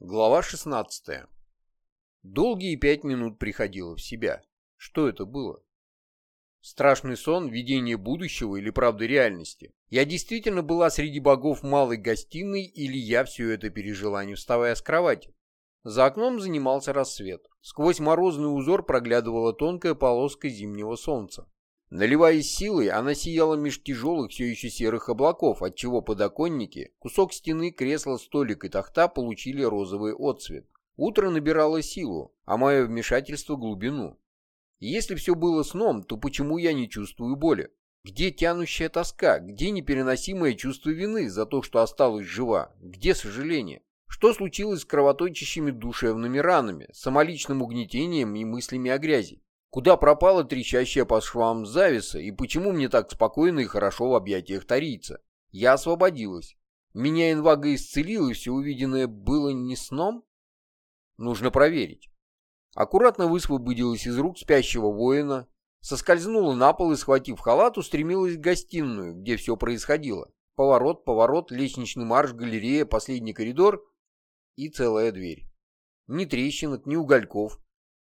Глава 16. Долгие пять минут приходила в себя. Что это было? Страшный сон, видение будущего или правда реальности? Я действительно была среди богов малой гостиной или я все это пережила, не вставая с кровати? За окном занимался рассвет. Сквозь морозный узор проглядывала тонкая полоска зимнего солнца. Наливаясь силой, она сияла меж тяжелых, все еще серых облаков, отчего подоконники, кусок стены, кресло, столик и тахта получили розовый отцвет. Утро набирало силу, а мое вмешательство — глубину. если все было сном, то почему я не чувствую боли? Где тянущая тоска? Где непереносимое чувство вины за то, что осталась жива? Где сожаление? Что случилось с кровоточащими душевными ранами, самоличным угнетением и мыслями о грязи? Куда пропала трещащая по швам зависа, и почему мне так спокойно и хорошо в объятиях тарийца? Я освободилась. Меня инвага исцелил, и все увиденное было не сном? Нужно проверить. Аккуратно высвободилась из рук спящего воина, соскользнула на пол и, схватив халат, устремилась в гостиную, где все происходило. Поворот, поворот, лестничный марш, галерея, последний коридор и целая дверь. Ни трещинок, ни угольков,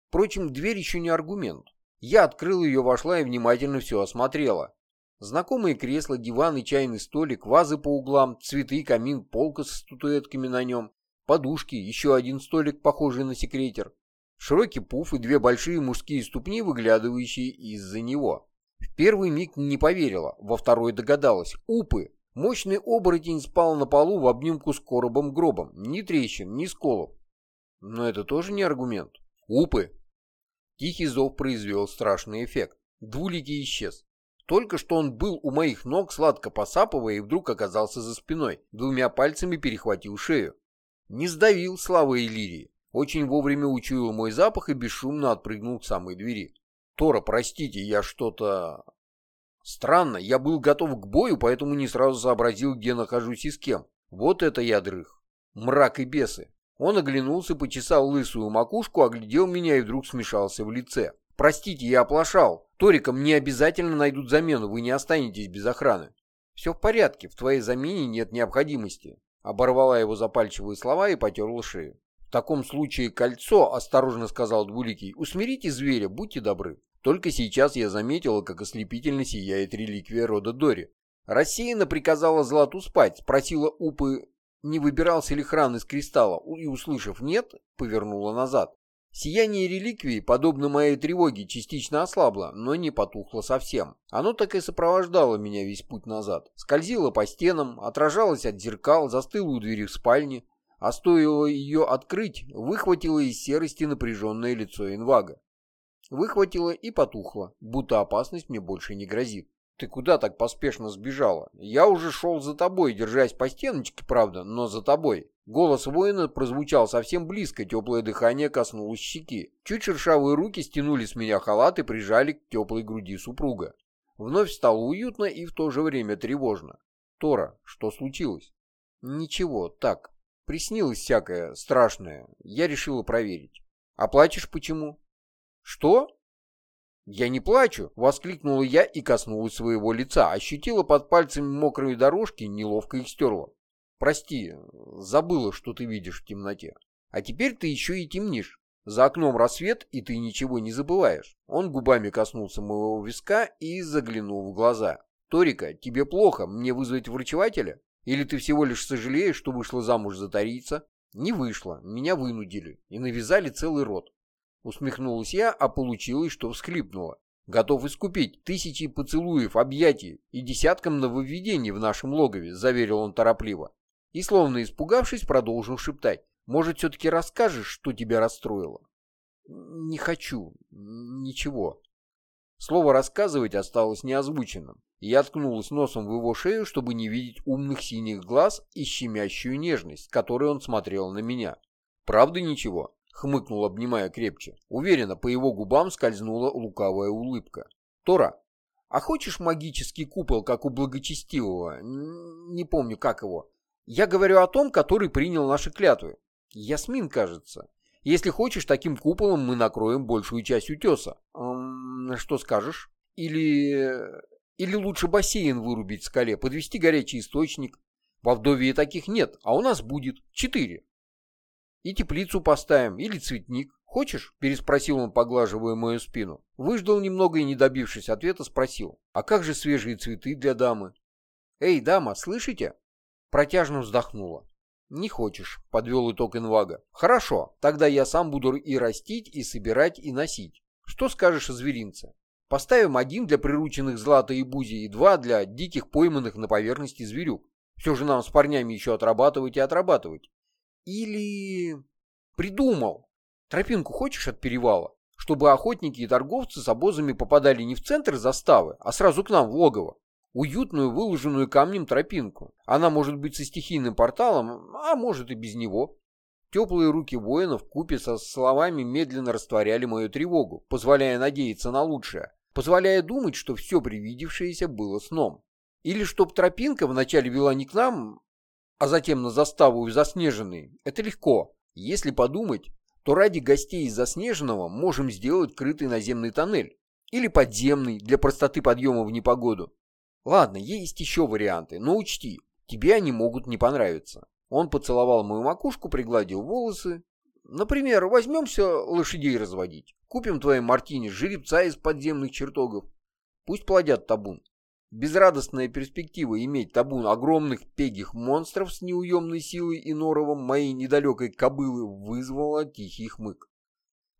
Впрочем, дверь еще не аргумент. Я открыл ее, вошла и внимательно все осмотрела. Знакомые кресла, диван и чайный столик, вазы по углам, цветы, камин, полка с статуэтками на нем, подушки, еще один столик, похожий на секретер, широкий пуф и две большие мужские ступни, выглядывающие из-за него. В первый миг не поверила, во второй догадалась. Упы! Мощный оборотень спал на полу в обнимку с коробом-гробом. Ни трещин, ни сколов. Но это тоже не аргумент. Упы Тихий зов произвел страшный эффект. Двуликий исчез. Только что он был у моих ног, сладко посапывая, и вдруг оказался за спиной. Двумя пальцами перехватил шею. Не сдавил слава Иллирии. Очень вовремя учуял мой запах и бесшумно отпрыгнул к самой двери. «Тора, простите, я что-то...» Странно, я был готов к бою, поэтому не сразу сообразил, где нахожусь и с кем. Вот это я дрых. Мрак и бесы. Он оглянулся, почесал лысую макушку, оглядел меня и вдруг смешался в лице. «Простите, я оплошал. Торикам не обязательно найдут замену, вы не останетесь без охраны». «Все в порядке, в твоей замене нет необходимости», — оборвала его запальчивые слова и потерла шею. «В таком случае кольцо», — осторожно сказал Двуликий, — «усмирите зверя, будьте добры». Только сейчас я заметила, как ослепительно сияет реликвия рода Дори. Рассеянно приказала Злату спать, спросила Упы, не выбирался ли хран из кристалла, и, услышав «нет», повернула назад. Сияние реликвии, подобно моей тревоге, частично ослабло, но не потухло совсем. Оно так и сопровождало меня весь путь назад. Скользило по стенам, отражалось от зеркал, застыло у двери в спальне, а стоило ее открыть, выхватило из серости напряженное лицо инвага. Выхватило и потухло, будто опасность мне больше не грозит. «Ты куда так поспешно сбежала? Я уже шел за тобой, держась по стеночке, правда, но за тобой». Голос воина прозвучал совсем близко, теплое дыхание коснулось щеки. Чуть шершавые руки стянули с меня халат и прижали к теплой груди супруга. Вновь стало уютно и в то же время тревожно. «Тора, что случилось?» «Ничего, так. Приснилось всякое страшное. Я решила проверить. А плачешь почему?» «Что?» «Я не плачу!» — воскликнула я и коснулась своего лица, ощутила под пальцами мокрые дорожки, неловко их стерла. «Прости, забыла, что ты видишь в темноте. А теперь ты еще и темнишь. За окном рассвет, и ты ничего не забываешь». Он губами коснулся моего виска и заглянул в глаза. «Торика, тебе плохо, мне вызвать врачевателя? Или ты всего лишь сожалеешь, что вышла замуж за тарийца?» «Не вышла, меня вынудили и навязали целый род. Усмехнулась я, а получилось, что всхлипнула. Готов искупить тысячи поцелуев, объятий и десяткам нововведений в нашем логове, заверил он торопливо. И, словно испугавшись, продолжил шептать. Может, все-таки расскажешь, что тебя расстроило? Не хочу. Ничего. Слово «рассказывать» осталось неозвученным. Я ткнулась носом в его шею, чтобы не видеть умных синих глаз и щемящую нежность, которой он смотрел на меня. Правда ничего? Хмыкнул, обнимая крепче. Уверенно, по его губам скользнула лукавая улыбка. «Тора, а хочешь магический купол, как у благочестивого? Не помню, как его. Я говорю о том, который принял наши клятвы. Ясмин, кажется. Если хочешь, таким куполом мы накроем большую часть утеса. Что скажешь? Или... Или лучше бассейн вырубить в скале, подвести горячий источник? Во Вдовье таких нет, а у нас будет четыре. И теплицу поставим, или цветник. Хочешь?» — переспросил он, поглаживая мою спину. Выждал немного и, не добившись ответа, спросил. «А как же свежие цветы для дамы?» «Эй, дама, слышите?» Протяжно вздохнула. «Не хочешь», — подвел итог инвага. «Хорошо, тогда я сам буду и растить, и собирать, и носить. Что скажешь о зверинце? Поставим один для прирученных Злата и Бузи и два для диких пойманных на поверхности зверюк. Все же нам с парнями еще отрабатывать и отрабатывать. Или... Придумал. Тропинку хочешь от перевала? Чтобы охотники и торговцы с обозами попадали не в центр заставы, а сразу к нам в логово. Уютную, выложенную камнем тропинку. Она может быть со стихийным порталом, а может и без него. Теплые руки воинов купе со словами медленно растворяли мою тревогу, позволяя надеяться на лучшее, позволяя думать, что все привидевшееся было сном. Или чтоб тропинка вначале вела не к нам, а затем на заставу заснеженной, это легко. Если подумать, то ради гостей из заснеженного можем сделать крытый наземный тоннель. Или подземный, для простоты подъема в непогоду. Ладно, есть еще варианты, но учти, тебе они могут не понравиться. Он поцеловал мою макушку, пригладил волосы. Например, возьмемся лошадей разводить. Купим твоей Мартине жеребца из подземных чертогов. Пусть плодят табун. Безрадостная перспектива иметь табун огромных пегих монстров с неуемной силой и норовом моей недалекой кобылы вызвала тихий хмык.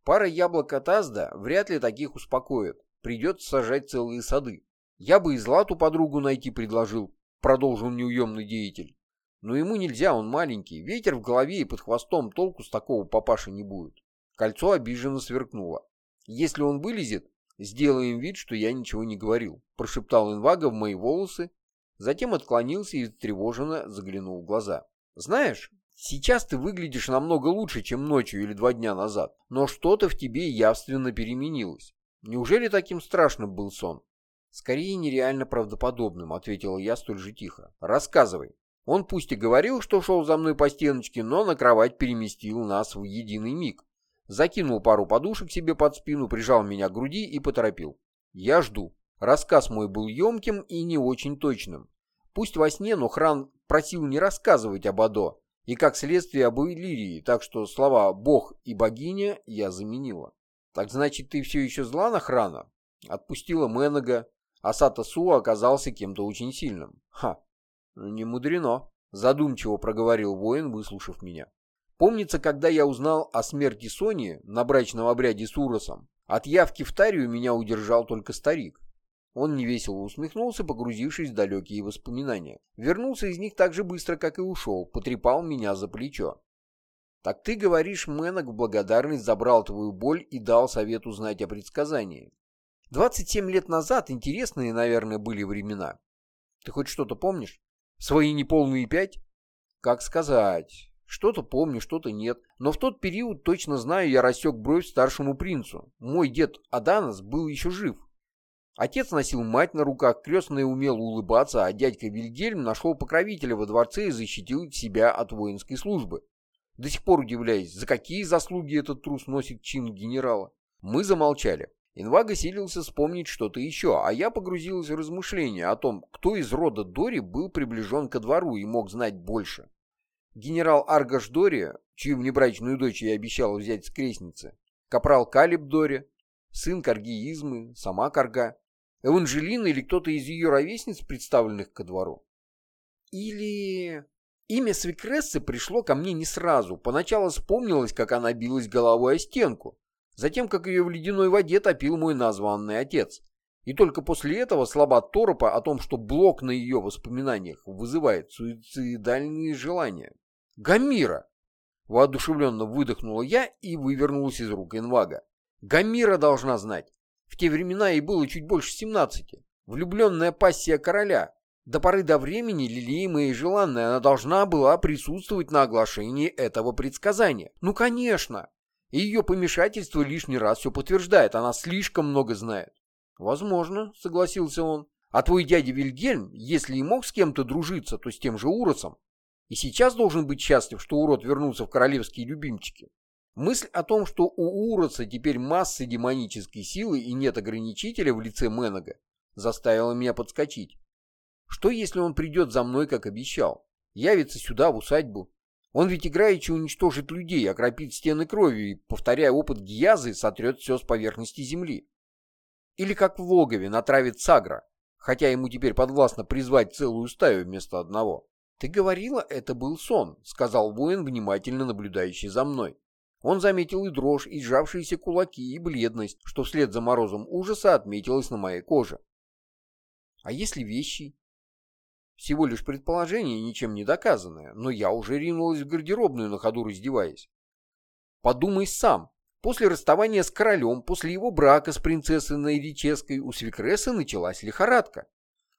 Пара яблок от Азда вряд ли таких успокоит. Придется сажать целые сады. Я бы и Злату подругу найти предложил, продолжил неуемный деятель. Но ему нельзя, он маленький. Ветер в голове и под хвостом толку с такого папаши не будет. Кольцо обиженно сверкнуло. Если он вылезет, «Сделаем вид, что я ничего не говорил», — прошептал инвага в мои волосы, затем отклонился и тревоженно заглянул в глаза. «Знаешь, сейчас ты выглядишь намного лучше, чем ночью или два дня назад, но что-то в тебе явственно переменилось. Неужели таким страшным был сон?» «Скорее нереально правдоподобным», — ответила я столь же тихо. «Рассказывай». Он пусть и говорил, что шел за мной по стеночке, но на кровать переместил нас в единый миг закинул пару подушек себе под спину, прижал меня к груди и поторопил. Я жду. Рассказ мой был емким и не очень точным. Пусть во сне, но Хран просил не рассказывать об Адо и как следствие об Иллирии, так что слова «бог» и «богиня» я заменила. Так значит, ты все еще зла на Храна? Отпустила Менега, а Сата Су оказался кем-то очень сильным. Ха, ну не мудрено, задумчиво проговорил воин, выслушав меня. Помнится, когда я узнал о смерти Сони на брачном обряде с Уросом, от явки в Тарию меня удержал только старик. Он невесело усмехнулся, погрузившись в далекие воспоминания. Вернулся из них так же быстро, как и ушел, потрепал меня за плечо. «Так ты говоришь, Мэнок в благодарность забрал твою боль и дал совет узнать о предсказании. 27 лет назад интересные, наверное, были времена. Ты хоть что-то помнишь? Свои неполные пять? Как сказать? Что-то помню, что-то нет. Но в тот период, точно знаю, я рассек бровь старшему принцу. Мой дед Аданас был еще жив. Отец носил мать на руках, крестный умел улыбаться, а дядька Вильгельм нашел покровителя во дворце и защитил себя от воинской службы. До сих пор удивляюсь, за какие заслуги этот трус носит чин генерала. Мы замолчали. Инвага силился вспомнить что-то еще, а я погрузилась в размышления о том, кто из рода Дори был приближен ко двору и мог знать больше. Генерал Аргаш Дори, чью внебрачную дочь я обещал взять с крестницы, капрал Калиб Дори, сын Карги Измы, сама Карга, Эванжелина или кто-то из ее ровесниц, представленных ко двору. Или... Имя Свекрессы пришло ко мне не сразу. Поначалу вспомнилось, как она билась головой о стенку. Затем, как ее в ледяной воде топил мой названный отец. И только после этого слова Торопа о том, что блок на ее воспоминаниях вызывает суицидальные желания. Гамира!» Воодушевленно выдохнула я и вывернулась из рук инвага. «Гамира должна знать. В те времена ей было чуть больше семнадцати. Влюбленная пассия короля. До поры до времени, лелеемая и желанная, она должна была присутствовать на оглашении этого предсказания. Ну, конечно!» И ее помешательство лишний раз все подтверждает. Она слишком много знает. «Возможно», — согласился он. «А твой дядя Вильгельм, если и мог с кем-то дружиться, то с тем же Уросом. И сейчас должен быть счастлив, что урод вернулся в королевские любимчики. Мысль о том, что у Уроца теперь масса демонической силы и нет ограничителя в лице Менога, заставила меня подскочить. Что если он придет за мной, как обещал? Явится сюда, в усадьбу. Он ведь играючи уничтожит людей, окропит стены кровью и, повторяя опыт Гиязы, сотрет все с поверхности земли. Или как в логове натравит Сагра, хотя ему теперь подвластно призвать целую стаю вместо одного. «Ты говорила, это был сон», — сказал воин, внимательно наблюдающий за мной. Он заметил и дрожь, и сжавшиеся кулаки, и бледность, что вслед за морозом ужаса отметилось на моей коже. «А если вещи?» Всего лишь предположение, ничем не доказанное, но я уже ринулась в гардеробную, на ходу раздеваясь. Подумай сам. После расставания с королем, после его брака с принцессой Найрической, у Свекресы началась лихорадка.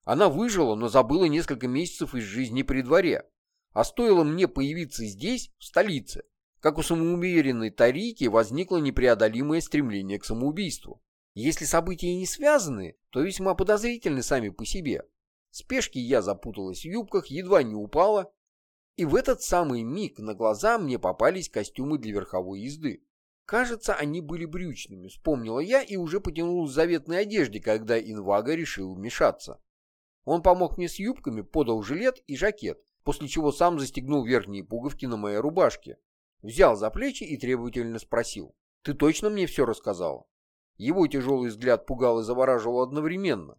Она выжила, но забыла несколько месяцев из жизни при дворе. А стоило мне появиться здесь, в столице, как у самоуверенной Тарики возникло непреодолимое стремление к самоубийству. Если события не связаны, то весьма подозрительны сами по себе. В спешке я запуталась в юбках, едва не упала, и в этот самый миг на глаза мне попались костюмы для верховой езды. Кажется, они были брючными, вспомнила я и уже потянулась в заветной одежде, когда Инвага решил вмешаться. Он помог мне с юбками, подал жилет и жакет, после чего сам застегнул верхние пуговки на моей рубашке. Взял за плечи и требовательно спросил. «Ты точно мне все рассказал?» Его тяжелый взгляд пугал и завораживал одновременно.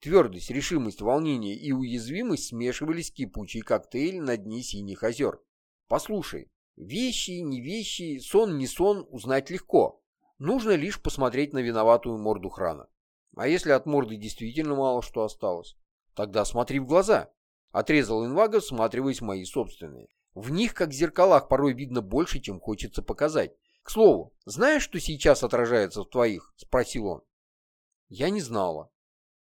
Твердость, решимость, волнение и уязвимость смешивались кипучий коктейль на дне синих озер. «Послушай, вещи, не вещи, сон, не сон узнать легко. Нужно лишь посмотреть на виноватую морду храна. А если от морды действительно мало что осталось? Тогда смотри в глаза. Отрезал инвага, всматриваясь в мои собственные. В них, как в зеркалах, порой видно больше, чем хочется показать. К слову, знаешь, что сейчас отражается в твоих? Спросил он. Я не знала.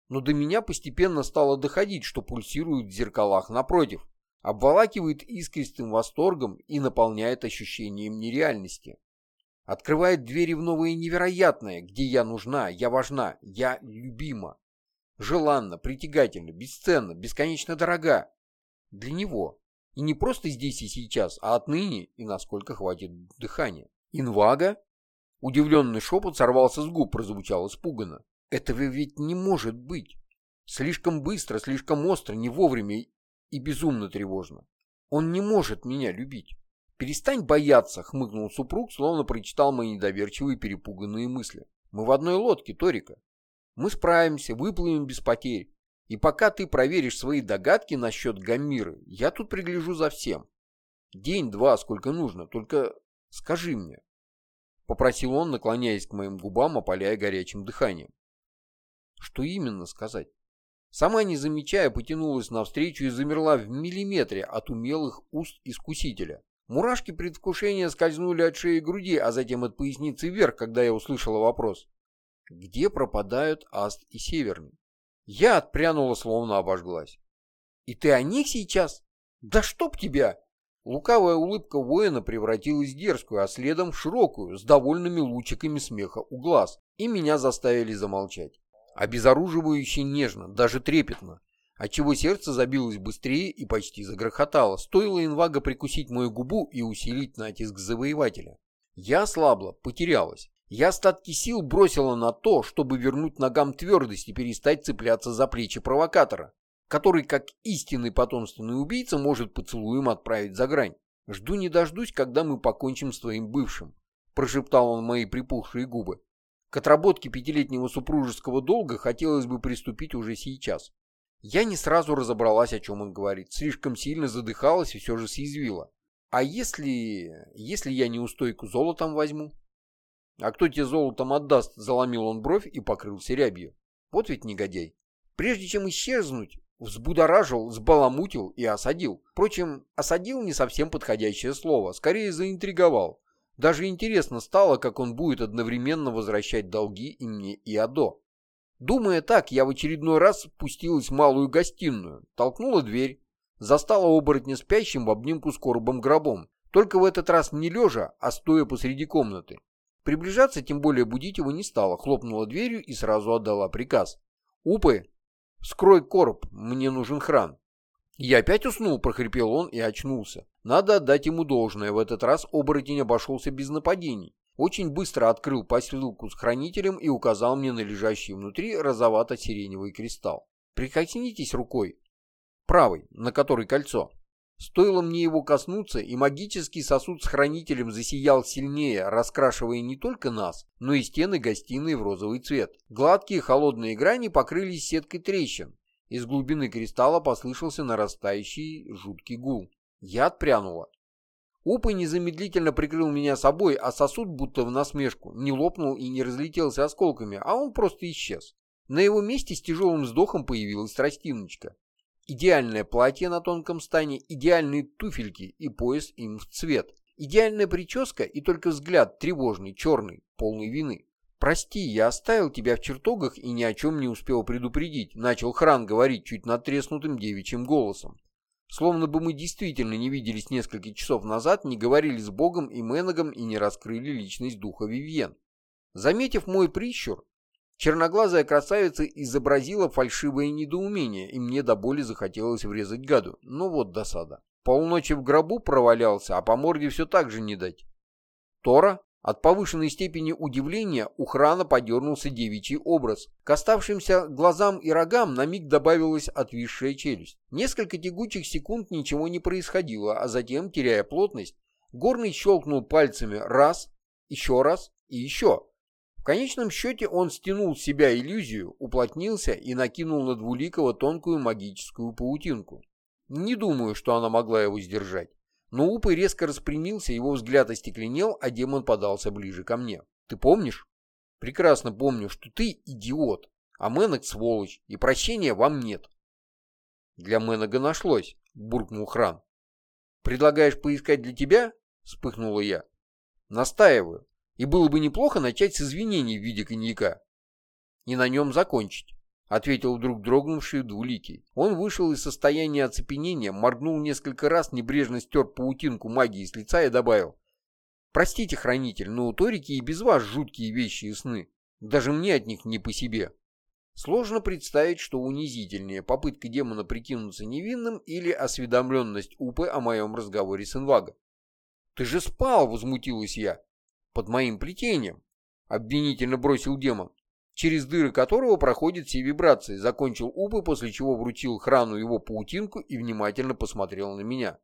Но до меня постепенно стало доходить, что пульсирует в зеркалах напротив, обволакивает искристым восторгом и наполняет ощущением нереальности. Открывает двери в новое невероятное, где я нужна, я важна, я любима желанна, притягательна, бесценна, бесконечно дорога. Для него. И не просто здесь и сейчас, а отныне и насколько хватит дыхания. Инвага? Удивленный шепот сорвался с губ, прозвучал испуганно. Этого ведь не может быть. Слишком быстро, слишком остро, не вовремя и безумно тревожно. Он не может меня любить. «Перестань бояться», — хмыкнул супруг, словно прочитал мои недоверчивые перепуганные мысли. «Мы в одной лодке, Торика. Мы справимся, выплывем без потерь. И пока ты проверишь свои догадки насчет Гаммиры, я тут пригляжу за всем. День-два, сколько нужно, только скажи мне. Попросил он, наклоняясь к моим губам, опаляя горячим дыханием. Что именно сказать? Сама не замечая, потянулась навстречу и замерла в миллиметре от умелых уст искусителя. Мурашки предвкушения скользнули от шеи и груди, а затем от поясницы вверх, когда я услышала вопрос где пропадают Аст и Северный. Я отпрянула, словно обожглась. «И ты о них сейчас? Да чтоб тебя!» Лукавая улыбка воина превратилась в дерзкую, а следом в широкую, с довольными лучиками смеха у глаз, и меня заставили замолчать. Обезоруживающе нежно, даже трепетно, отчего сердце забилось быстрее и почти загрохотало. Стоило инвага прикусить мою губу и усилить натиск завоевателя. Я ослабла, потерялась. Я остатки сил бросила на то, чтобы вернуть ногам твердость и перестать цепляться за плечи провокатора, который, как истинный потомственный убийца, может поцелуем отправить за грань. «Жду не дождусь, когда мы покончим с твоим бывшим», — прошептал он мои припухшие губы. К отработке пятилетнего супружеского долга хотелось бы приступить уже сейчас. Я не сразу разобралась, о чем он говорит, слишком сильно задыхалась и все же съязвила. «А если... если я неустойку золотом возьму?» А кто тебе золотом отдаст, заломил он бровь и покрылся рябью. Вот ведь негодяй. Прежде чем исчезнуть, взбудоражил, сбаламутил и осадил. Впрочем, осадил не совсем подходящее слово, скорее заинтриговал. Даже интересно стало, как он будет одновременно возвращать долги и мне, и Адо. Думая так, я в очередной раз спустилась в малую гостиную, толкнула дверь, застала оборотня спящим в обнимку с коробом гробом, только в этот раз не лежа, а стоя посреди комнаты. Приближаться, тем более будить его не стала, хлопнула дверью и сразу отдала приказ. «Упы, скрой короб, мне нужен хран». «Я опять уснул», — прохрипел он и очнулся. Надо отдать ему должное, в этот раз оборотень обошелся без нападений. Очень быстро открыл посылку с хранителем и указал мне на лежащий внутри розовато-сиреневый кристалл. «Прикоснитесь рукой, правой, на которой кольцо». Стоило мне его коснуться, и магический сосуд с хранителем засиял сильнее, раскрашивая не только нас, но и стены гостиной в розовый цвет. Гладкие холодные грани покрылись сеткой трещин. Из глубины кристалла послышался нарастающий жуткий гул. Я отпрянула. Упы незамедлительно прикрыл меня собой, а сосуд, будто в насмешку, не лопнул и не разлетелся осколками, а он просто исчез. На его месте с тяжелым вздохом появилась тростиночка. Идеальное платье на тонком стане, идеальные туфельки и пояс им в цвет. Идеальная прическа и только взгляд тревожный, черный, полный вины. «Прости, я оставил тебя в чертогах и ни о чем не успел предупредить», начал Хран говорить чуть надтреснутым девичьим голосом. Словно бы мы действительно не виделись несколько часов назад, не говорили с Богом и Менагом и не раскрыли личность духа Вивьен. Заметив мой прищур, Черноглазая красавица изобразила фальшивое недоумение, и мне до боли захотелось врезать гаду. Ну вот досада. Полночи в гробу провалялся, а по морде все так же не дать. Тора? От повышенной степени удивления у храна подернулся девичий образ. К оставшимся глазам и рогам на миг добавилась отвисшая челюсть. Несколько тягучих секунд ничего не происходило, а затем, теряя плотность, Горный щелкнул пальцами раз, еще раз и еще конечном счете он стянул с себя иллюзию, уплотнился и накинул на Двуликова тонкую магическую паутинку. Не думаю, что она могла его сдержать. Но Упы резко распрямился, его взгляд остекленел, а демон подался ближе ко мне. «Ты помнишь?» «Прекрасно помню, что ты идиот, а Мэнок сволочь, и прощения вам нет». «Для Мэнога нашлось», — буркнул Хран. «Предлагаешь поискать для тебя?» — вспыхнула я. «Настаиваю. И было бы неплохо начать с извинений в виде коньяка. И на нем закончить. — ответил вдруг дрогнувший двуликий. Он вышел из состояния оцепенения, моргнул несколько раз, небрежно стер паутинку магии с лица и добавил. «Простите, хранитель, но у Торики и без вас жуткие вещи и сны. Даже мне от них не по себе». Сложно представить, что унизительнее, попытка демона прикинуться невинным или осведомленность Упы о моем разговоре с Инвага. «Ты же спал!» — возмутилась я под моим плетением», — обвинительно бросил демон, через дыры которого проходят все вибрации, закончил Упы, после чего вручил храну его паутинку и внимательно посмотрел на меня.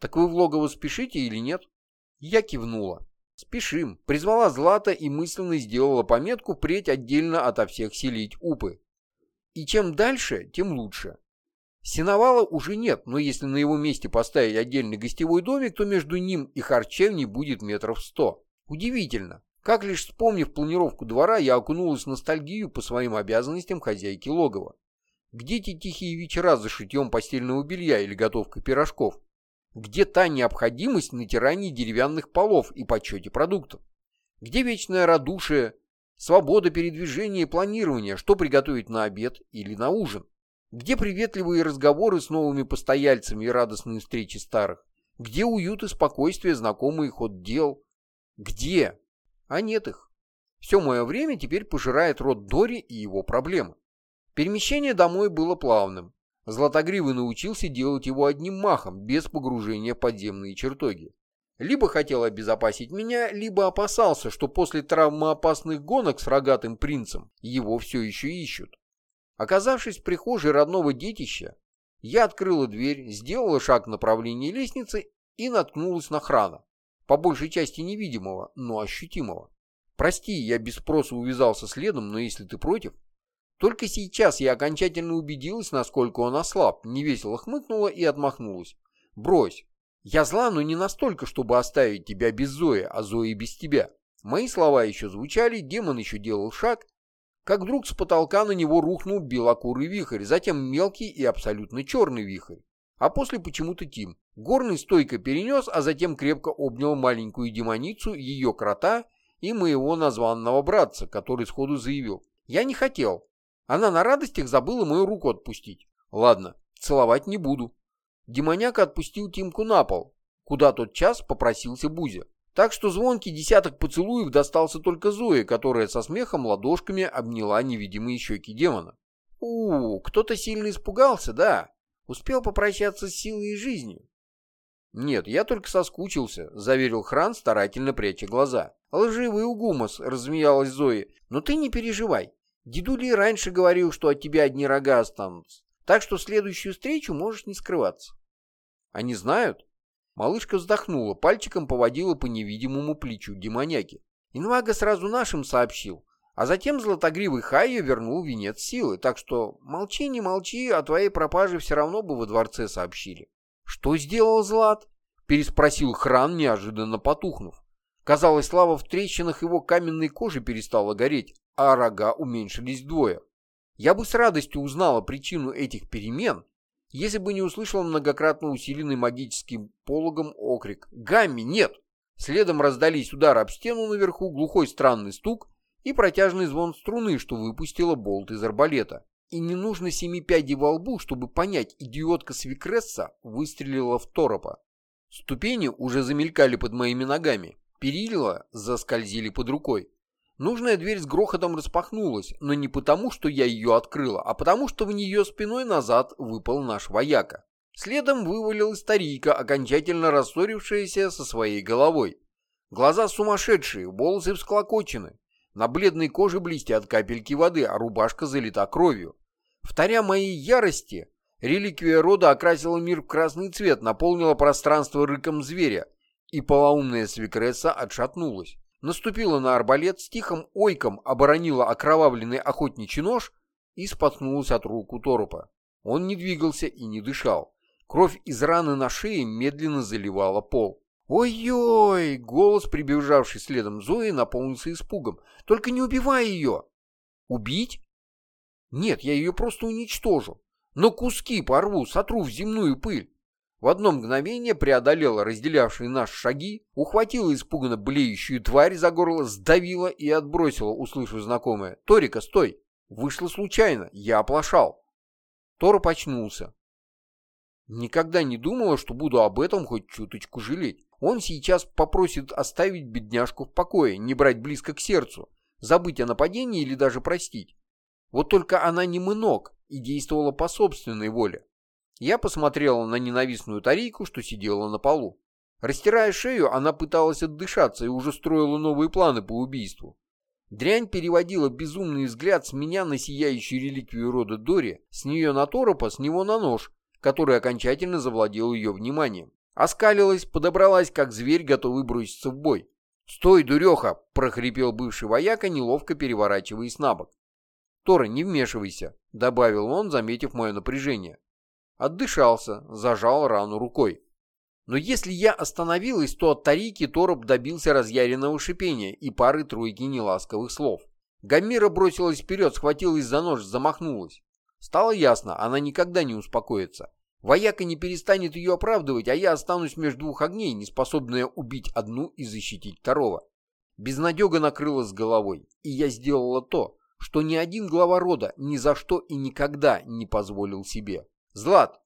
«Так вы в логово спешите или нет?» Я кивнула. «Спешим», призвала Злата и мысленно сделала пометку впредь отдельно ото всех селить Упы. И чем дальше, тем лучше. Синовала уже нет, но если на его месте поставить отдельный гостевой домик, то между ним и харчевней будет метров сто. Удивительно, как лишь вспомнив планировку двора, я окунулась в ностальгию по своим обязанностям хозяйки логова. Где те тихие вечера за шитьем постельного белья или готовкой пирожков? Где та необходимость натирания деревянных полов и подсчете продуктов? Где вечное радушие, свобода передвижения и планирования, что приготовить на обед или на ужин? Где приветливые разговоры с новыми постояльцами и радостные встречи старых? Где уют и спокойствие, знакомый ход дел? Где? А нет их. Все мое время теперь пожирает род Дори и его проблемы. Перемещение домой было плавным. Златогривый научился делать его одним махом, без погружения в подземные чертоги. Либо хотел обезопасить меня, либо опасался, что после травмоопасных гонок с рогатым принцем его все еще ищут. Оказавшись в прихожей родного детища, я открыла дверь, сделала шаг в направлении лестницы и наткнулась на храна по большей части невидимого, но ощутимого. Прости, я без спроса увязался следом, но если ты против... Только сейчас я окончательно убедилась, насколько он ослаб, невесело хмыкнула и отмахнулась. Брось. Я зла, но не настолько, чтобы оставить тебя без Зои, а Зои без тебя. Мои слова еще звучали, демон еще делал шаг, как вдруг с потолка на него рухнул белокурый вихрь, затем мелкий и абсолютно черный вихрь а после почему-то Тим. Горный стойко перенес, а затем крепко обнял маленькую демоницу, ее крота и моего названного братца, который сходу заявил. «Я не хотел. Она на радостях забыла мою руку отпустить. Ладно, целовать не буду». Демоняка отпустил Тимку на пол, куда тот час попросился Бузя. Так что звонкий десяток поцелуев достался только Зое, которая со смехом ладошками обняла невидимые щеки демона. у кто-то сильно испугался, да. Успел попрощаться с силой и жизнью? Нет, я только соскучился, заверил Хран, старательно пряча глаза. Лживый угумас, размеялась Зоя. Но ты не переживай. Дедули раньше говорил, что от тебя одни рога останутся. Так что следующую встречу можешь не скрываться. Они знают?» Малышка вздохнула, пальчиком поводила по невидимому плечу демоняки. Инвага сразу нашим сообщил, а затем златогривый Хайо вернул венец силы, так что молчи, не молчи, о твоей пропаже все равно бы во дворце сообщили. «Что сделал Злат?» — переспросил Хран, неожиданно потухнув. Казалось, слава в трещинах его каменной кожи перестала гореть, а рога уменьшились вдвое. Я бы с радостью узнала причину этих перемен, если бы не услышала многократно усиленный магическим пологом окрик «Гамми, нет!». Следом раздались удары об стену наверху, глухой странный стук и протяжный звон струны, что выпустила болт из арбалета. И не нужно семи пядей во лбу, чтобы понять, идиотка Свикресса выстрелила в торопа. Ступени уже замелькали под моими ногами, перила заскользили под рукой. Нужная дверь с грохотом распахнулась, но не потому, что я ее открыла, а потому, что в нее спиной назад выпал наш вояка. Следом вывалилась старика, окончательно рассорившаяся со своей головой. Глаза сумасшедшие, волосы всклокочены. На бледной коже блестят капельки воды, а рубашка залита кровью. Вторя моей ярости, реликвия рода окрасила мир в красный цвет, наполнила пространство рыком зверя, и полоумная свекресса отшатнулась наступила на арбалет, с тихим ойком оборонила окровавленный охотничий нож и споткнулась от руку Торопа. Он не двигался и не дышал. Кровь из раны на шее медленно заливала пол. «Ой-ой!» — голос, прибежавший следом Зои, наполнился испугом. «Только не убивай ее!» «Убить?» «Нет, я ее просто уничтожу. Но куски порву, сотру в земную пыль в одно мгновение преодолела разделявшие наши шаги, ухватила испуганно блеющую тварь за горло, сдавила и отбросила, услышав знакомое. «Торика, стой! Вышло случайно, я оплошал!» Тора почнулся. Никогда не думала, что буду об этом хоть чуточку жалеть. Он сейчас попросит оставить бедняжку в покое, не брать близко к сердцу, забыть о нападении или даже простить. Вот только она не мынок и действовала по собственной воле. Я посмотрела на ненавистную тарейку, что сидела на полу. Растирая шею, она пыталась отдышаться и уже строила новые планы по убийству. Дрянь переводила безумный взгляд с меня на сияющую реликвию рода Дори, с нее на торопа, с него на нож, который окончательно завладел ее вниманием. Оскалилась, подобралась, как зверь, готовый броситься в бой. «Стой, дуреха!» — прохрипел бывший вояка, неловко переворачиваясь на бок. «Тора, не вмешивайся», — добавил он, заметив мое напряжение. Отдышался, зажал рану рукой. Но если я остановилась, то от Тарики Тороп добился разъяренного шипения и пары-тройки неласковых слов. Гамира бросилась вперед, схватилась за нож, замахнулась. Стало ясно, она никогда не успокоится. Вояка не перестанет ее оправдывать, а я останусь между двух огней, не способная убить одну и защитить второго. Безнадега накрыла с головой, и я сделала то, что ни один глава рода ни за что и никогда не позволил себе. «Злат,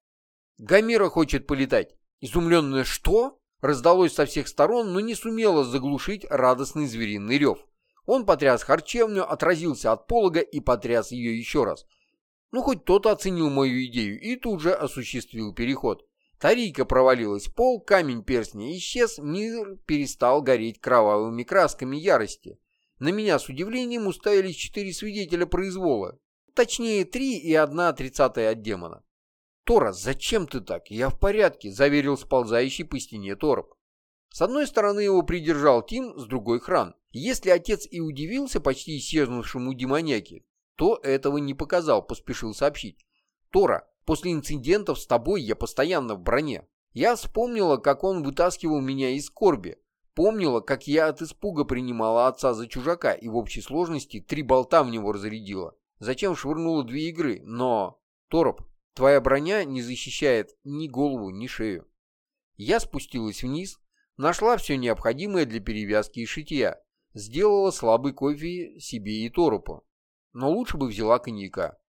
Гамира хочет полетать». Изумленное «что?» раздалось со всех сторон, но не сумело заглушить радостный звериный рев. Он потряс харчевню, отразился от полога и потряс ее еще раз. Ну, хоть кто-то оценил мою идею и тут же осуществил переход. Тарийка провалилась в пол, камень перстня исчез, мир перестал гореть кровавыми красками ярости. На меня с удивлением уставились четыре свидетеля произвола. Точнее, три и одна тридцатая от демона. «Тора, зачем ты так? Я в порядке», — заверил сползающий по стене Тороп. С одной стороны его придержал Тим, с другой Хран. Если отец и удивился почти исчезнувшему демоняке, то этого не показал, поспешил сообщить. «Тора, после инцидентов с тобой я постоянно в броне. Я вспомнила, как он вытаскивал меня из скорби. Помнила, как я от испуга принимала отца за чужака и в общей сложности три болта в него разрядила. Зачем швырнула две игры, но... Тороп, Твоя броня не защищает ни голову, ни шею. Я спустилась вниз, нашла все необходимое для перевязки и шитья, сделала слабый кофе себе и торопу. Но лучше бы взяла коньяка.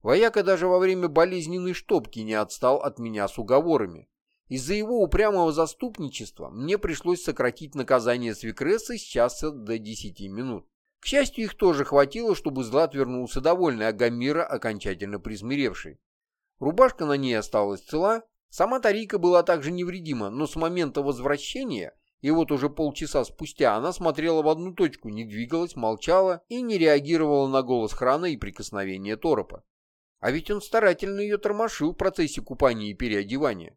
Вояка даже во время болезненной штопки не отстал от меня с уговорами. Из-за его упрямого заступничества мне пришлось сократить наказание свекрессы с часа до десяти минут. К счастью, их тоже хватило, чтобы Злат вернулся довольный, а Гамира окончательно присмиревший. Рубашка на ней осталась цела, сама Тарика была также невредима, но с момента возвращения, и вот уже полчаса спустя, она смотрела в одну точку, не двигалась, молчала и не реагировала на голос храна и прикосновение торопа. А ведь он старательно ее тормошил в процессе купания и переодевания.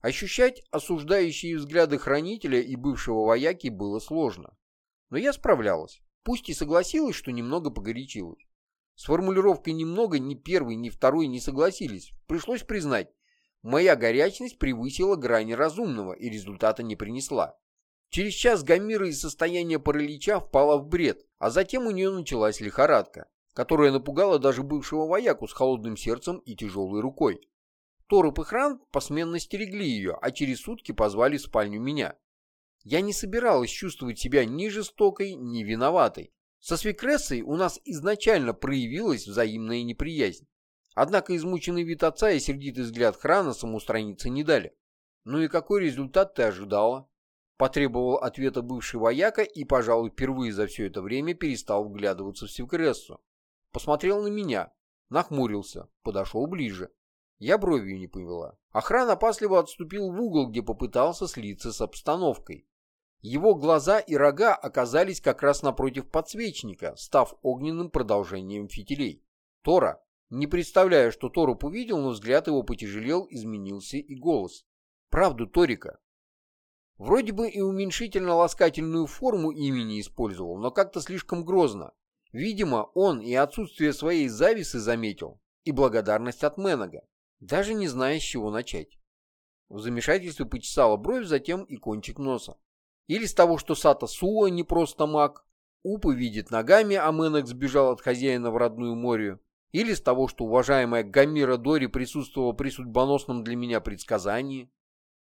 Ощущать осуждающие взгляды хранителя и бывшего вояки было сложно. Но я справлялась, пусть и согласилась, что немного погорячилась. С формулировкой «немного» ни первый, ни второй не согласились. Пришлось признать, моя горячность превысила грани разумного и результата не принесла. Через час Гамира из состояния паралича впала в бред, а затем у нее началась лихорадка, которая напугала даже бывшего вояку с холодным сердцем и тяжелой рукой. Торуп и Хран посменно стерегли ее, а через сутки позвали в спальню меня. Я не собиралась чувствовать себя ни жестокой, ни виноватой. Со свекрессой у нас изначально проявилась взаимная неприязнь. Однако измученный вид отца и сердитый взгляд Храна самоустраниться не дали. «Ну и какой результат ты ожидала?» Потребовал ответа бывший вояка и, пожалуй, впервые за все это время перестал вглядываться в свекрессу. Посмотрел на меня, нахмурился, подошел ближе. Я бровью не повела. Охрана опасливо отступил в угол, где попытался слиться с обстановкой. Его глаза и рога оказались как раз напротив подсвечника, став огненным продолжением фитилей. Тора, не представляя, что Торуп увидел, но взгляд его потяжелел, изменился и голос. Правду Торика. Вроде бы и уменьшительно-ласкательную форму имени использовал, но как-то слишком грозно. Видимо, он и отсутствие своей зависы заметил, и благодарность от Менога, даже не зная, с чего начать. В замешательстве почесала бровь, затем и кончик носа. Или с того, что Сата Суа не просто маг, Упа видит ногами, а Менок сбежал от хозяина в родную морю. Или с того, что уважаемая Гамира Дори присутствовала при судьбоносном для меня предсказании.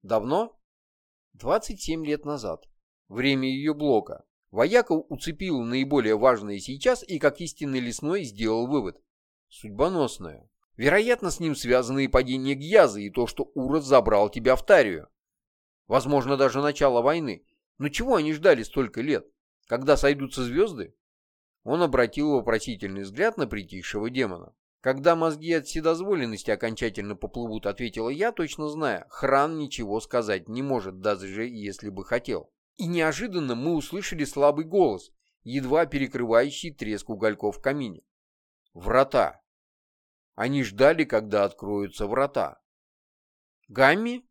Давно? 27 лет назад. Время ее блока. Вояка уцепил наиболее важное сейчас и, как истинный лесной, сделал вывод. Судьбоносное. Вероятно, с ним связаны и падение Гьязы, и то, что Урод забрал тебя в Тарию. Возможно, даже начало войны. Но чего они ждали столько лет? Когда сойдутся звезды? Он обратил вопросительный взгляд на притихшего демона. Когда мозги от вседозволенности окончательно поплывут, ответила я, точно зная, Хран ничего сказать не может, даже если бы хотел. И неожиданно мы услышали слабый голос, едва перекрывающий треск угольков в камине. Врата. Они ждали, когда откроются врата. Гамми?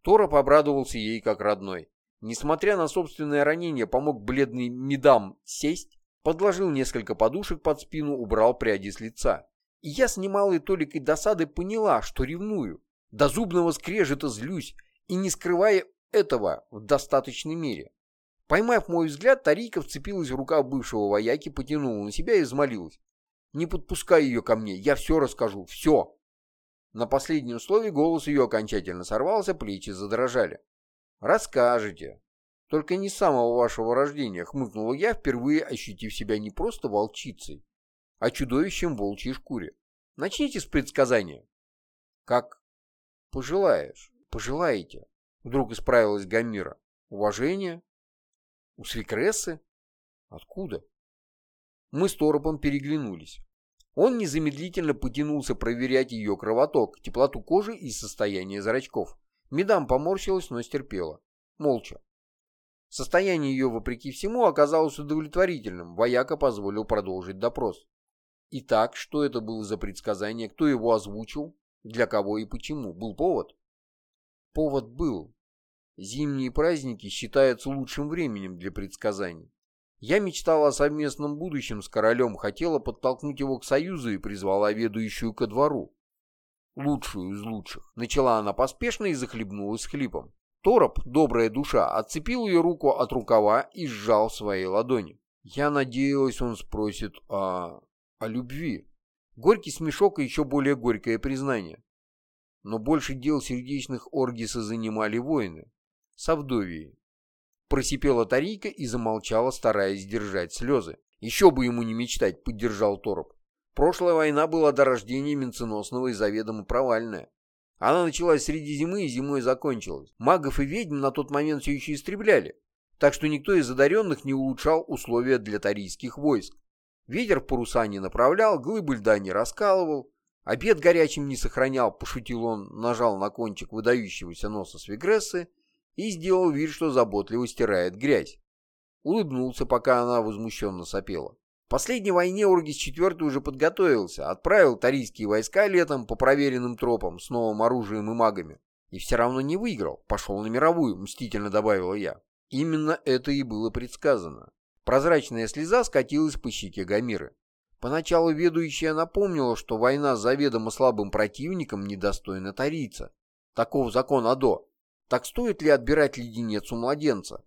Тора обрадовался ей как родной. Несмотря на собственное ранение, помог бледный Медам сесть, подложил несколько подушек под спину, убрал пряди с лица. И я с немалой толикой досады поняла, что ревную. До зубного скрежета злюсь и не скрывая этого в достаточной мере. Поймав мой взгляд, Тарийка вцепилась в рукав бывшего вояки, потянула на себя и взмолилась. «Не подпускай ее ко мне, я все расскажу, все!» На последнем слове голос ее окончательно сорвался, плечи задрожали. «Расскажете. Только не с самого вашего рождения», — хмыкнула я, впервые ощутив себя не просто волчицей, а чудовищем волчьей шкуре. Начните с предсказания. Как пожелаешь, пожелаете. Вдруг исправилась Гамира. Уважение? У свекрессы? Откуда? Мы с Торопом переглянулись. Он незамедлительно потянулся проверять ее кровоток, теплоту кожи и состояние зрачков. Медам поморщилась, но стерпела. Молча. Состояние ее, вопреки всему, оказалось удовлетворительным. Вояка позволил продолжить допрос. Итак, что это было за предсказание, кто его озвучил, для кого и почему? Был повод? Повод был. Зимние праздники считаются лучшим временем для предсказаний. Я мечтала о совместном будущем с королем, хотела подтолкнуть его к союзу и призвала ведущую ко двору. Лучшую из лучших. Начала она поспешно и захлебнулась хлипом. Тороп, добрая душа, отцепил ее руку от рукава и сжал своей ладони. Я надеялась, он спросит о о любви. Горький смешок и еще более горькое признание. Но больше дел сердечных Оргиса занимали воины. Савдовии. Просипела Тарийка и замолчала, стараясь сдержать слезы. Еще бы ему не мечтать, поддержал Тороп. Прошлая война была до рождения Менценосного и заведомо провальная. Она началась среди зимы и зимой закончилась. Магов и ведьм на тот момент все еще истребляли, так что никто из одаренных не улучшал условия для тарийских войск. Ветер паруса не направлял, глыбы льда не раскалывал, обед горячим не сохранял, пошутил он, нажал на кончик выдающегося носа свигрессы и сделал вид, что заботливо стирает грязь. Улыбнулся, пока она возмущенно сопела. В последней войне Оргис IV уже подготовился, отправил тарийские войска летом по проверенным тропам с новым оружием и магами. И все равно не выиграл, пошел на мировую, мстительно добавила я. Именно это и было предсказано. Прозрачная слеза скатилась по щеке Гамиры. Поначалу ведущая напомнила, что война с заведомо слабым противником недостойна тарийца. Таков закон Адо. Так стоит ли отбирать леденец у младенца?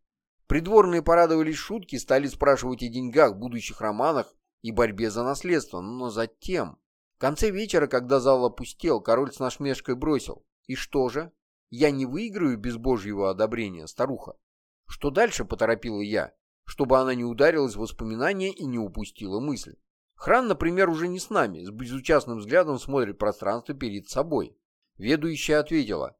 Придворные порадовались шутки, стали спрашивать о деньгах, будущих романах и борьбе за наследство. Но затем... В конце вечера, когда зал опустел, король с нашмешкой бросил. И что же? Я не выиграю без божьего одобрения, старуха. Что дальше, поторопила я, чтобы она не ударилась в воспоминания и не упустила мысль. Хран, например, уже не с нами, с безучастным взглядом смотрит пространство перед собой. Ведущая ответила.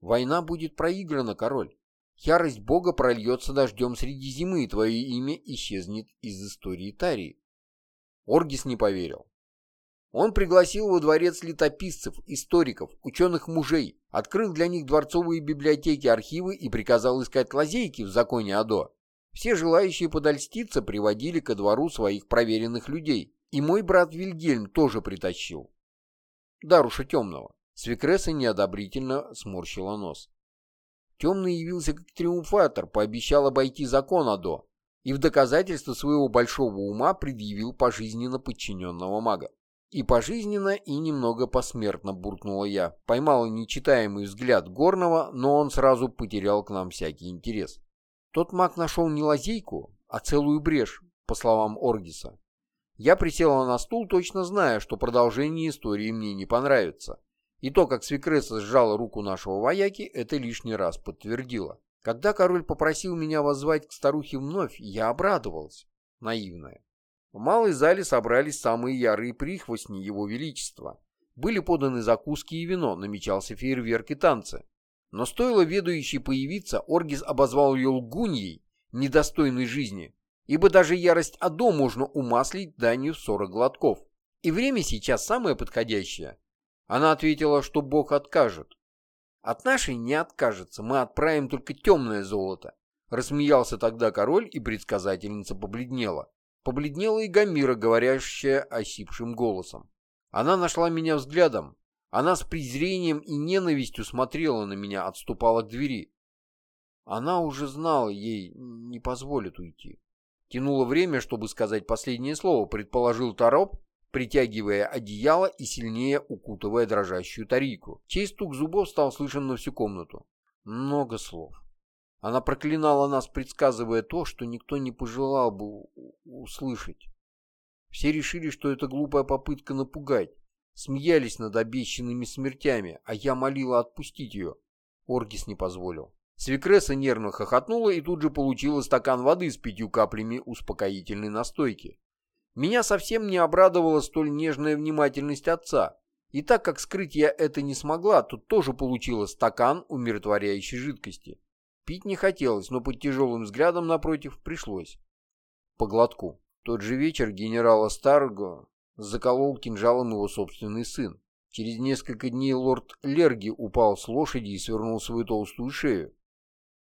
Война будет проиграна, король. Ярость Бога прольется дождем среди зимы, и твое имя исчезнет из истории Тарии. Оргис не поверил. Он пригласил во дворец летописцев, историков, ученых-мужей, открыл для них дворцовые библиотеки, архивы и приказал искать лазейки в законе Адо. Все желающие подольститься приводили ко двору своих проверенных людей, и мой брат Вильгельм тоже притащил. Даруша Темного. Свекреса неодобрительно сморщила нос. Темный явился как триумфатор, пообещал обойти закон Адо и в доказательство своего большого ума предъявил пожизненно подчиненного мага. И пожизненно, и немного посмертно буркнула я. Поймала нечитаемый взгляд Горного, но он сразу потерял к нам всякий интерес. Тот маг нашел не лазейку, а целую брешь, по словам Оргиса. Я присела на стул, точно зная, что продолжение истории мне не понравится. И то, как Свекреса сжала руку нашего вояки, это лишний раз подтвердило. Когда король попросил меня воззвать к старухе вновь, я обрадовался. Наивная. В малой зале собрались самые ярые прихвостни его величества. Были поданы закуски и вино, намечался фейерверк и танцы. Но стоило ведущей появиться, Оргис обозвал ее лгуньей, недостойной жизни, ибо даже ярость Адо можно умаслить данью в сорок глотков. И время сейчас самое подходящее. Она ответила, что Бог откажет. От нашей не откажется, мы отправим только темное золото. Рассмеялся тогда король, и предсказательница побледнела. Побледнела и Гамира, говорящая осипшим голосом. Она нашла меня взглядом. Она с презрением и ненавистью смотрела на меня, отступала к двери. Она уже знала, ей не позволит уйти. Тянуло время, чтобы сказать последнее слово, предположил Тороп, притягивая одеяло и сильнее укутывая дрожащую Тарику. Чей стук зубов стал слышен на всю комнату. Много слов. Она проклинала нас, предсказывая то, что никто не пожелал бы услышать. Все решили, что это глупая попытка напугать. Смеялись над обещанными смертями, а я молила отпустить ее. Оргис не позволил. Свекреса нервно хохотнула и тут же получила стакан воды с пятью каплями успокоительной настойки. Меня совсем не обрадовала столь нежная внимательность отца. И так как скрыть я это не смогла, то тоже получила стакан умиротворяющей жидкости. Пить не хотелось, но под тяжелым взглядом напротив пришлось. По глотку. Тот же вечер генерала Старго заколол кинжалом его собственный сын. Через несколько дней лорд Лерги упал с лошади и свернул свою толстую шею.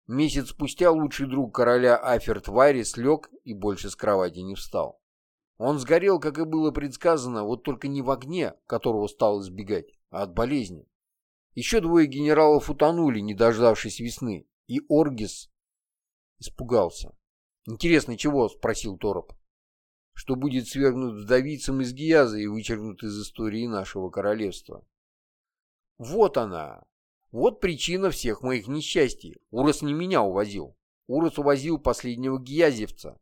Месяц спустя лучший друг короля Аферт Варис лег и больше с кровати не встал. Он сгорел, как и было предсказано, вот только не в огне, которого стал избегать, а от болезни. Еще двое генералов утонули, не дождавшись весны, и Оргис испугался. «Интересно, чего?» — спросил Тороп. «Что будет свергнут вдовицам из Гияза и вычеркнут из истории нашего королевства?» «Вот она! Вот причина всех моих несчастий. Урос не меня увозил. Урос увозил последнего гиязевца,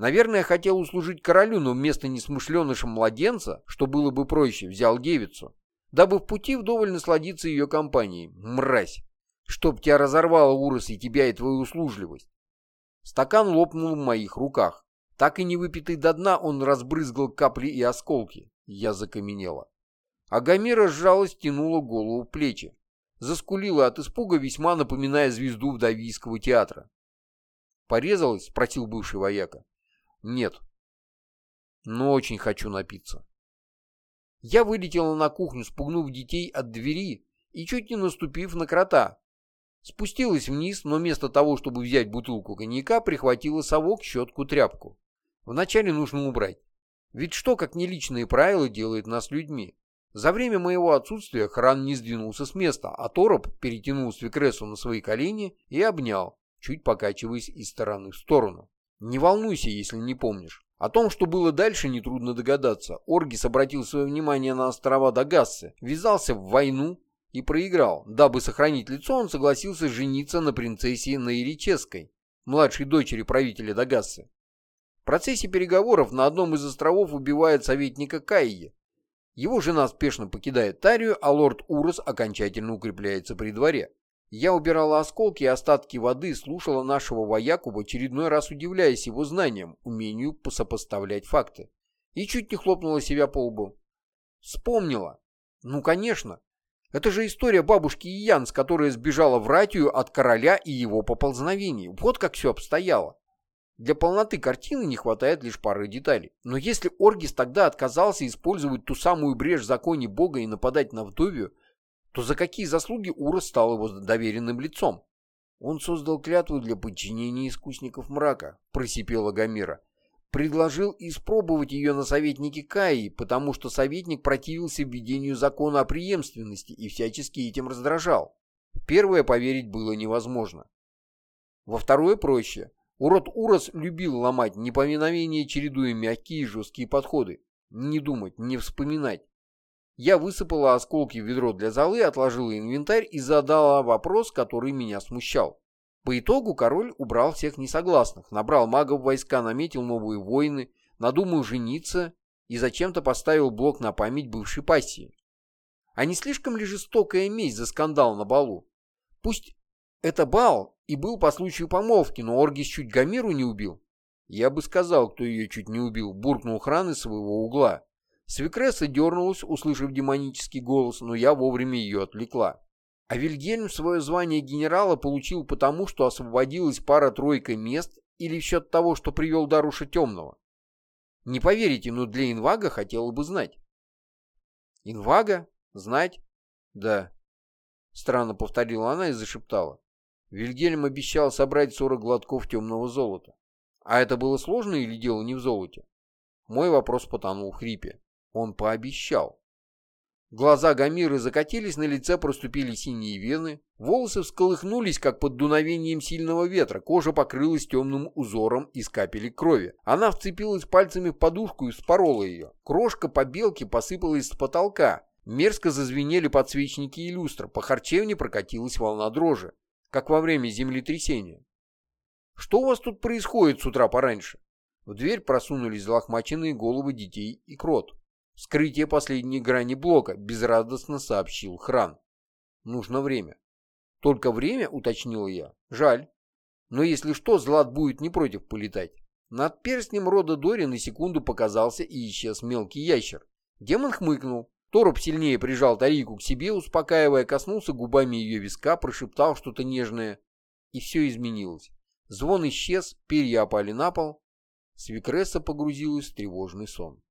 Наверное, хотел услужить королю, но вместо несмышленыша младенца, что было бы проще, взял девицу, дабы в пути вдоволь насладиться ее компанией. Мразь! Чтоб тебя разорвало урос и тебя, и твою услужливость. Стакан лопнул в моих руках. Так и не выпитый до дна, он разбрызгал капли и осколки. Я закаменела. А Гамира сжалась, тянула голову в плечи. Заскулила от испуга, весьма напоминая звезду вдовийского театра. «Порезалась?» — спросил бывший вояка. Нет. Но очень хочу напиться. Я вылетела на кухню, спугнув детей от двери и чуть не наступив на крота. Спустилась вниз, но вместо того, чтобы взять бутылку коньяка, прихватила совок, щетку, тряпку. Вначале нужно убрать. Ведь что, как не личные правила, делает нас людьми? За время моего отсутствия Хран не сдвинулся с места, а Тороп перетянул Свекресу на свои колени и обнял, чуть покачиваясь из стороны в сторону. Не волнуйся, если не помнишь. О том, что было дальше, нетрудно догадаться. Оргис обратил свое внимание на острова Дагассы, ввязался в войну и проиграл. Дабы сохранить лицо, он согласился жениться на принцессе Наирической, младшей дочери правителя Дагассы. Процессе переговоров на одном из островов убивает советника Кайи, его жена спешно покидает Тарию, а лорд Урос окончательно укрепляется при дворе. Я убирала осколки и остатки воды, слушала нашего вояку, в очередной раз удивляясь его знаниям, умению сопоставлять факты. И чуть не хлопнула себя по лбу. Вспомнила. Ну, конечно. Это же история бабушки Янс, которая сбежала в Ратию от короля и его поползновений. Вот как все обстояло. Для полноты картины не хватает лишь пары деталей. Но если Оргис тогда отказался использовать ту самую брешь в законе Бога и нападать на вдовию, то за какие заслуги Ура стал его доверенным лицом? Он создал клятву для подчинения искусников мрака, просипела Гомера. Предложил испробовать ее на советнике Каи, потому что советник противился введению закона о преемственности и всячески этим раздражал. Первое поверить было невозможно. Во второе проще. Урод Урос любил ломать неповиновение, чередуя мягкие и жесткие подходы. Не думать, не вспоминать. Я высыпала осколки в ведро для золы, отложила инвентарь и задала вопрос, который меня смущал. По итогу король убрал всех несогласных, набрал магов войска, наметил новые войны, надумал жениться и зачем-то поставил блок на память бывшей пассии. А не слишком ли жестокая месть за скандал на балу? Пусть это бал и был по случаю помолвки, но Оргис чуть Гомеру не убил. Я бы сказал, кто ее чуть не убил, буркнул хран из своего угла. Свекресса дернулась, услышав демонический голос, но я вовремя ее отвлекла. А Вильгельм свое звание генерала получил потому, что освободилась пара-тройка мест или в счет того, что привел Даруша Темного. Не поверите, но для инвага хотела бы знать. Инвага? Знать? Да. Странно повторила она и зашептала. Вильгельм обещал собрать 40 глотков темного золота. А это было сложно или дело не в золоте? Мой вопрос потонул в хрипе. Он пообещал. Глаза Гамиры закатились, на лице проступили синие вены, волосы всколыхнулись, как под дуновением сильного ветра, кожа покрылась темным узором из капелек крови. Она вцепилась пальцами в подушку и вспорола ее. Крошка по белке посыпалась с потолка. Мерзко зазвенели подсвечники и люстра, по харчевне прокатилась волна дрожи как во время землетрясения. «Что у вас тут происходит с утра пораньше?» В дверь просунулись лохмаченные головы детей и крот. «Скрытие последней грани блока», — безрадостно сообщил Хран. «Нужно время». «Только время?» — уточнил я. «Жаль. Но если что, Злат будет не против полетать». Над перстнем рода Дори на секунду показался и исчез мелкий ящер. Демон хмыкнул. Тороп сильнее прижал Тарику к себе, успокаивая, коснулся губами ее виска, прошептал что-то нежное. И все изменилось. Звон исчез, перья опали на пол. Свекресса погрузилась в тревожный сон.